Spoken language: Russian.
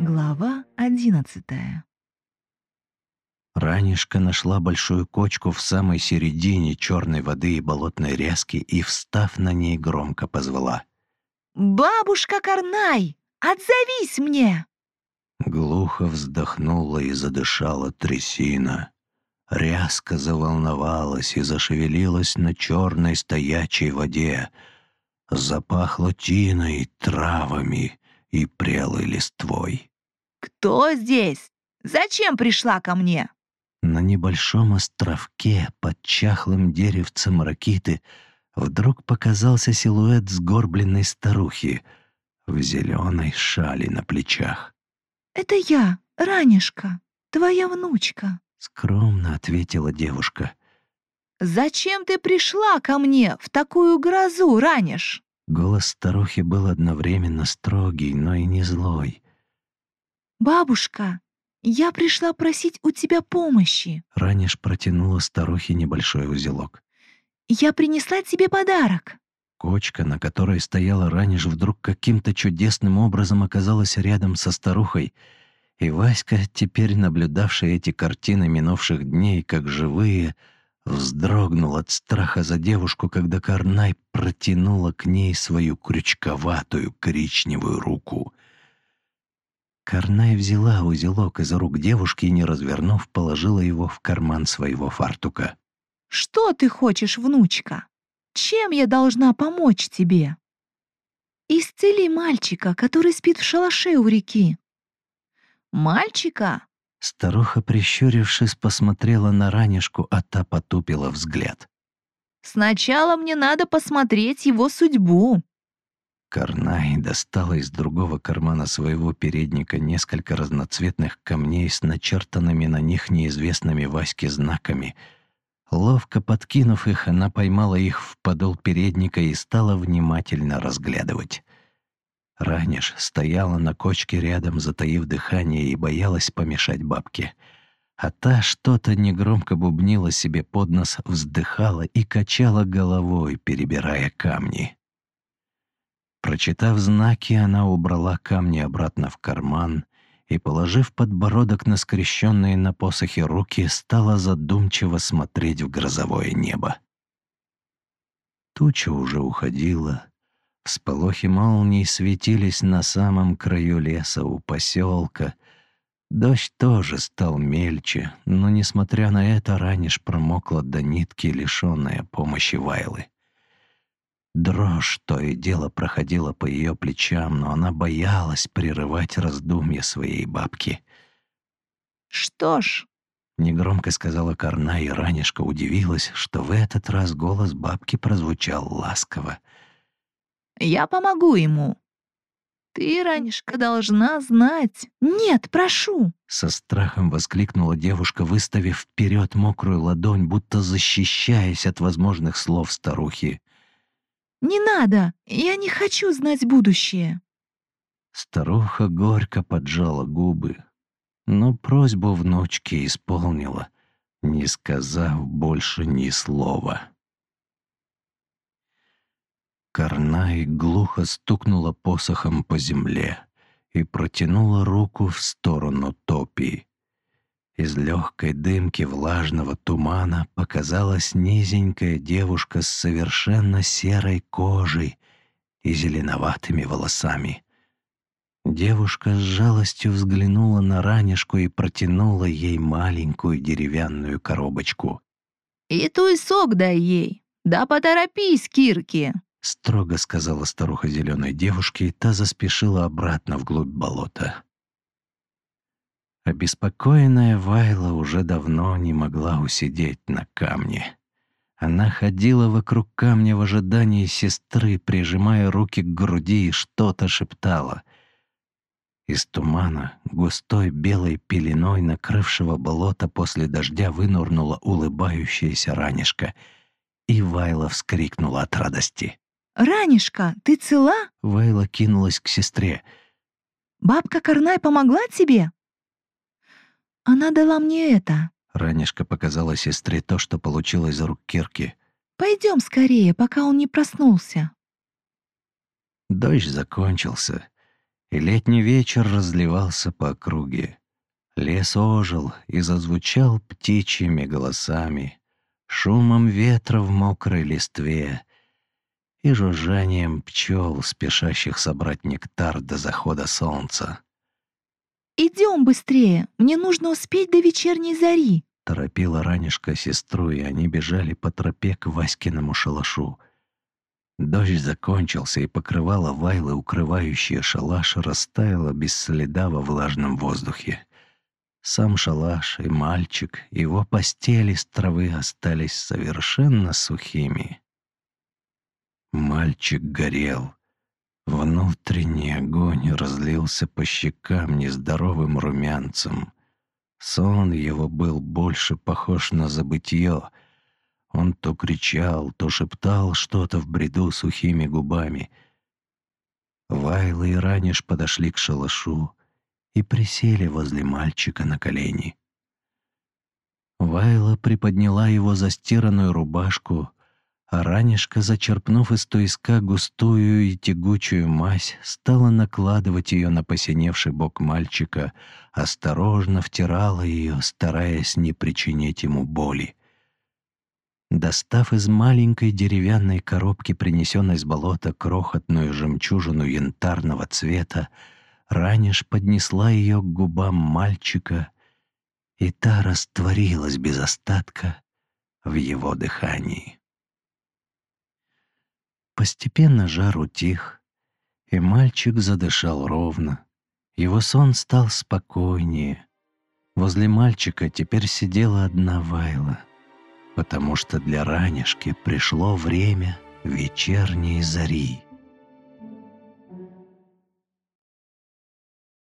Глава одиннадцатая. Ранишка нашла большую кочку в самой середине черной воды и болотной ряски и, встав на ней, громко позвала. «Бабушка Карнай, отзовись мне!» Глухо вздохнула и задышала трясина. Ряска заволновалась и зашевелилась на черной стоячей воде. Запахло тиной, травами и прелой листвой. «Кто здесь? Зачем пришла ко мне?» На небольшом островке под чахлым деревцем ракиты вдруг показался силуэт сгорбленной старухи в зеленой шали на плечах. «Это я, Ранешка, твоя внучка». Скромно ответила девушка. «Зачем ты пришла ко мне в такую грозу, Ранеш?» Голос старухи был одновременно строгий, но и не злой. «Бабушка, я пришла просить у тебя помощи. Ранеш протянула старухе небольшой узелок. Я принесла тебе подарок». Кочка, на которой стояла Ранеш, вдруг каким-то чудесным образом оказалась рядом со старухой, и Васька, теперь наблюдавший эти картины минувших дней как живые, вздрогнул от страха за девушку, когда Карнай протянула к ней свою крючковатую коричневую руку. Карнай взяла узелок из рук девушки и, не развернув, положила его в карман своего фартука. «Что ты хочешь, внучка? Чем я должна помочь тебе?» «Исцели мальчика, который спит в шалаше у реки». «Мальчика?» Старуха, прищурившись, посмотрела на ранешку, а та потупила взгляд. «Сначала мне надо посмотреть его судьбу». Карнай достала из другого кармана своего передника несколько разноцветных камней с начертанными на них неизвестными Ваське знаками. Ловко подкинув их, она поймала их в подол передника и стала внимательно разглядывать. Ранеш стояла на кочке рядом, затаив дыхание, и боялась помешать бабке. А та что-то негромко бубнила себе под нос, вздыхала и качала головой, перебирая камни. Прочитав знаки, она убрала камни обратно в карман и, положив подбородок на скрещенные на посохе руки, стала задумчиво смотреть в грозовое небо. Туча уже уходила, Всполохи молний светились на самом краю леса у поселка. Дождь тоже стал мельче, но, несмотря на это, раниш промокла до нитки, лишенная помощи Вайлы. Дрожь то и дело проходила по ее плечам, но она боялась прерывать раздумья своей бабки. «Что ж», — негромко сказала Карна, и ранишка удивилась, что в этот раз голос бабки прозвучал ласково. Я помогу ему». «Ты, Ранишка, должна знать...» «Нет, прошу!» Со страхом воскликнула девушка, выставив вперед мокрую ладонь, будто защищаясь от возможных слов старухи. «Не надо! Я не хочу знать будущее!» Старуха горько поджала губы, но просьбу внучки исполнила, не сказав больше ни слова. Карнай глухо стукнула посохом по земле и протянула руку в сторону топи. Из легкой дымки влажного тумана показалась низенькая девушка с совершенно серой кожей и зеленоватыми волосами. Девушка с жалостью взглянула на ранешку и протянула ей маленькую деревянную коробочку. «И туй сок дай ей! Да поторопись, Кирки!» — строго сказала старуха зеленой девушке, и та заспешила обратно вглубь болота. Обеспокоенная Вайла уже давно не могла усидеть на камне. Она ходила вокруг камня в ожидании сестры, прижимая руки к груди и что-то шептала. Из тумана, густой белой пеленой накрывшего болото после дождя, вынурнула улыбающаяся ранешка, и Вайла вскрикнула от радости. «Ранишка, ты цела?» Вайла кинулась к сестре. «Бабка Карнай помогла тебе?» «Она дала мне это». Ранишка показала сестре то, что получила из рук Кирки. «Пойдем скорее, пока он не проснулся». Дождь закончился, и летний вечер разливался по округе. Лес ожил и зазвучал птичьими голосами, шумом ветра в мокрой листве и жужжанием пчел, спешащих собрать нектар до захода солнца. «Идем быстрее, мне нужно успеть до вечерней зари», торопила ранешка сестру, и они бежали по тропе к Васькиному шалашу. Дождь закончился, и покрывало вайлы, укрывающие шалаш, растаяло без следа во влажном воздухе. Сам шалаш и мальчик, его постели с травы остались совершенно сухими. Мальчик горел. Внутренний огонь разлился по щекам нездоровым румянцем. Сон его был больше похож на забытье. Он то кричал, то шептал что-то в бреду сухими губами. Вайла и Раниш подошли к шалашу и присели возле мальчика на колени. Вайла приподняла его застиранную рубашку, а зачерпнув из туиска густую и тягучую мазь, стала накладывать ее на посиневший бок мальчика, осторожно втирала ее, стараясь не причинить ему боли. Достав из маленькой деревянной коробки, принесенной с болота, крохотную жемчужину янтарного цвета, Раниш поднесла ее к губам мальчика, и та растворилась без остатка в его дыхании. Постепенно жар утих, и мальчик задышал ровно. Его сон стал спокойнее. Возле мальчика теперь сидела одна Вайла, потому что для ранешки пришло время вечерней зари.